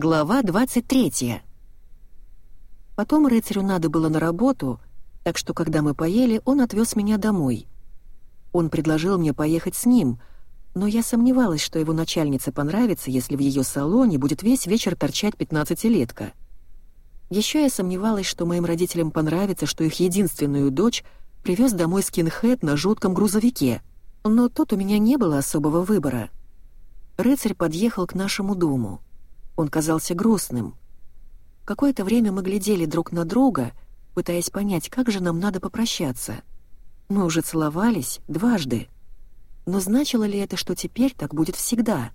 Глава 23. Потом рыцарю надо было на работу, так что когда мы поели, он отвез меня домой. Он предложил мне поехать с ним, но я сомневалась, что его начальнице понравится, если в ее салоне будет весь вечер торчать пятнадцатилетка. Еще я сомневалась, что моим родителям понравится, что их единственную дочь привез домой скинхед на жутком грузовике. Но тут у меня не было особого выбора. Рыцарь подъехал к нашему дому. Он казался грустным. Какое-то время мы глядели друг на друга, пытаясь понять, как же нам надо попрощаться. Мы уже целовались дважды. Но значило ли это, что теперь так будет всегда?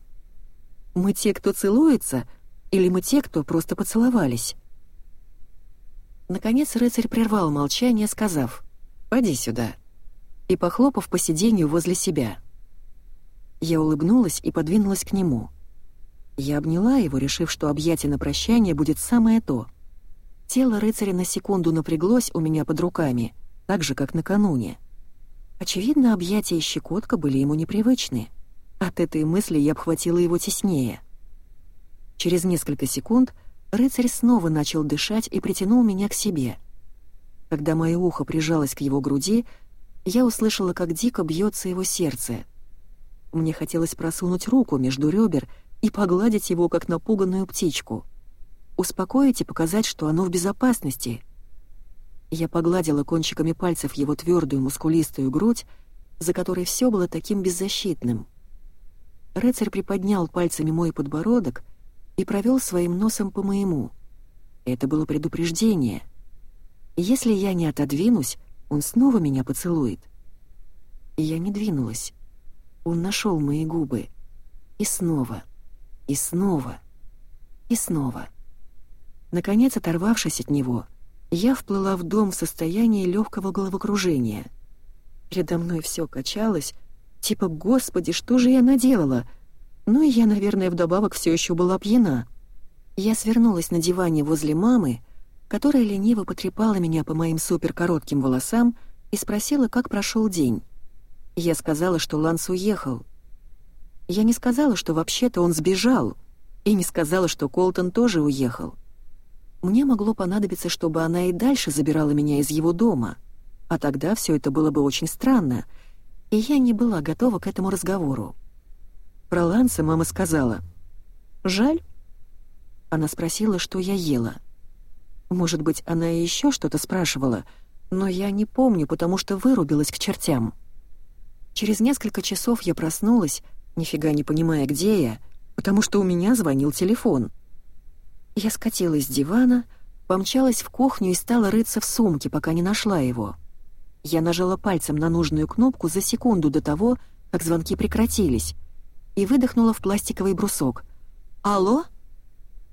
Мы те, кто целуется, или мы те, кто просто поцеловались? Наконец рыцарь прервал молчание, сказав «Поди сюда» и похлопав по сиденью возле себя. Я улыбнулась и подвинулась к нему — я обняла его, решив, что объятие на прощание будет самое то. Тело рыцаря на секунду напряглось у меня под руками, так же, как накануне. Очевидно, объятия и щекотка были ему непривычны. От этой мысли я обхватила его теснее. Через несколько секунд рыцарь снова начал дышать и притянул меня к себе. Когда мое ухо прижалось к его груди, я услышала, как дико бьется его сердце. Мне хотелось просунуть руку между ребер и погладить его, как напуганную птичку. Успокоить и показать, что оно в безопасности. Я погладила кончиками пальцев его твердую мускулистую грудь, за которой все было таким беззащитным. Рыцарь приподнял пальцами мой подбородок и провел своим носом по моему. Это было предупреждение. Если я не отодвинусь, он снова меня поцелует. Я не двинулась. Он нашел мои губы. И снова — и снова. И снова. Наконец, оторвавшись от него, я вплыла в дом в состоянии легкого головокружения. Передо мной все качалось, типа «Господи, что же я наделала?» Ну и я, наверное, вдобавок все еще была пьяна. Я свернулась на диване возле мамы, которая лениво потрепала меня по моим суперкоротким волосам и спросила, как прошел день. Я сказала, что Ланс уехал — я не сказала, что вообще-то он сбежал, и не сказала, что Колтон тоже уехал. Мне могло понадобиться, чтобы она и дальше забирала меня из его дома, а тогда все это было бы очень странно, и я не была готова к этому разговору. Про Ланса мама сказала «Жаль?» Она спросила, что я ела. Может быть, она и еще что-то спрашивала, но я не помню, потому что вырубилась к чертям. Через несколько часов я проснулась, нифига не понимая, где я, потому что у меня звонил телефон. Я скатилась с дивана, помчалась в кухню и стала рыться в сумке, пока не нашла его. Я нажала пальцем на нужную кнопку за секунду до того, как звонки прекратились, и выдохнула в пластиковый брусок. «Алло?»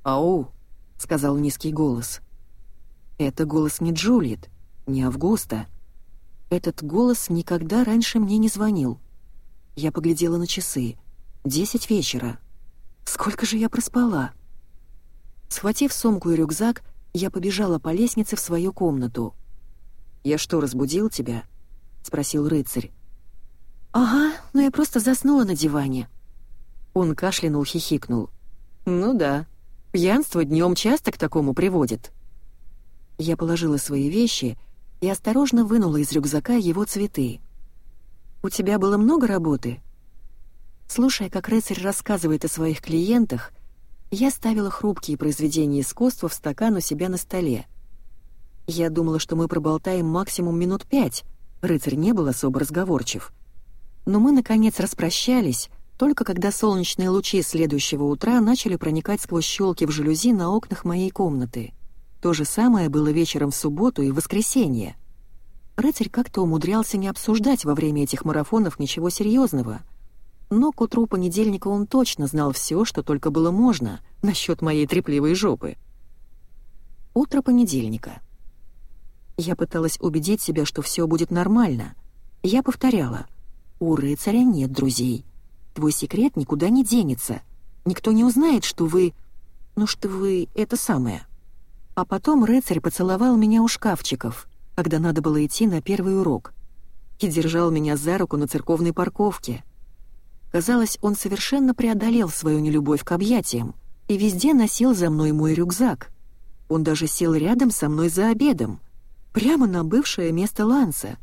«Ау», — сказал низкий голос. «Это голос не Джулиет, не Августа. Этот голос никогда раньше мне не звонил». Я поглядела на часы. Десять вечера. Сколько же я проспала? Схватив сумку и рюкзак, я побежала по лестнице в свою комнату. «Я что, разбудил тебя?» — спросил рыцарь. «Ага, но я просто заснула на диване». Он кашлянул, хихикнул. «Ну да, пьянство днем часто к такому приводит». Я положила свои вещи и осторожно вынула из рюкзака его цветы. «У тебя было много работы?» Слушая, как рыцарь рассказывает о своих клиентах, я ставила хрупкие произведения искусства в стакан у себя на столе. Я думала, что мы проболтаем максимум минут пять, рыцарь не был особо разговорчив. Но мы, наконец, распрощались, только когда солнечные лучи следующего утра начали проникать сквозь щелки в жалюзи на окнах моей комнаты. То же самое было вечером в субботу и воскресенье. Рыцарь как-то умудрялся не обсуждать во время этих марафонов ничего серьезного. Но к утру понедельника он точно знал все, что только было можно, насчет моей трепливой жопы. Утро понедельника. Я пыталась убедить себя, что все будет нормально. Я повторяла, «У рыцаря нет друзей. Твой секрет никуда не денется. Никто не узнает, что вы... Ну что вы... это самое». А потом рыцарь поцеловал меня у шкафчиков — когда надо было идти на первый урок, и держал меня за руку на церковной парковке. Казалось, он совершенно преодолел свою нелюбовь к объятиям и везде носил за мной мой рюкзак. Он даже сел рядом со мной за обедом, прямо на бывшее место Ланса.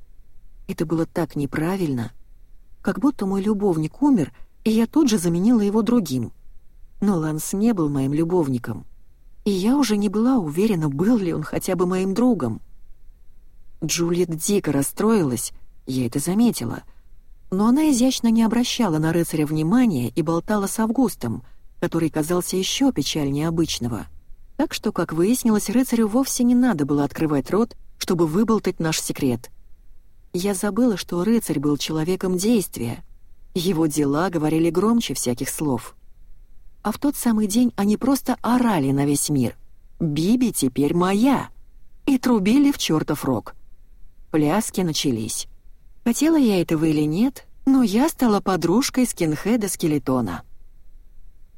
Это было так неправильно. Как будто мой любовник умер, и я тут же заменила его другим. Но Ланс не был моим любовником. И я уже не была уверена, был ли он хотя бы моим другом. Джульет дико расстроилась, я это заметила. Но она изящно не обращала на рыцаря внимания и болтала с Августом, который казался еще печальнее обычного. Так что, как выяснилось, рыцарю вовсе не надо было открывать рот, чтобы выболтать наш секрет. Я забыла, что рыцарь был человеком действия. Его дела говорили громче всяких слов. А в тот самый день они просто орали на весь мир. «Биби теперь моя!» и трубили в чертов рог. Пляски начались. Хотела я этого или нет, но я стала подружкой скинхеда-скелетона.